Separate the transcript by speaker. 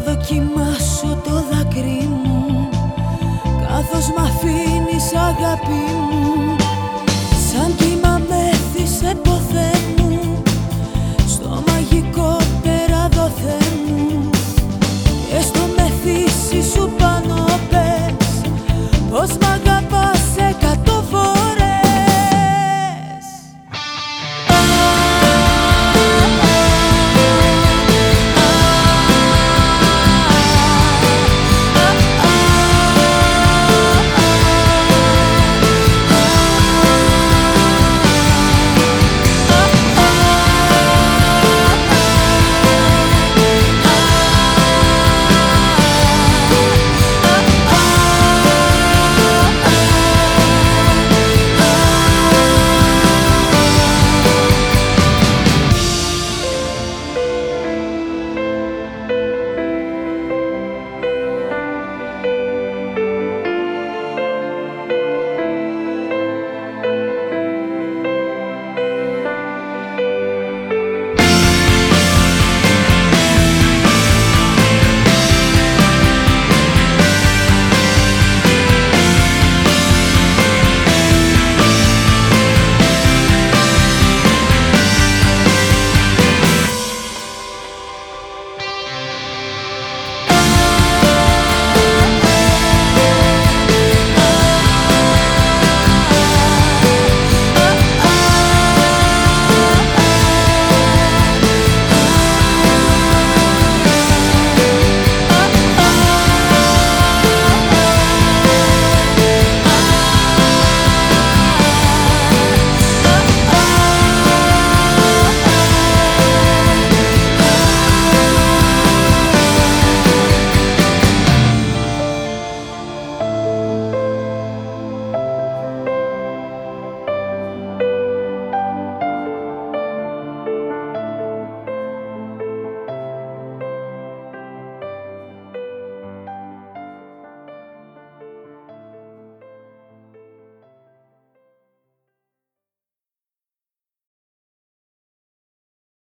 Speaker 1: Δοκιμάσω το δάκρυ μου. Καθώς μ' αφήνεις αγάπη μου.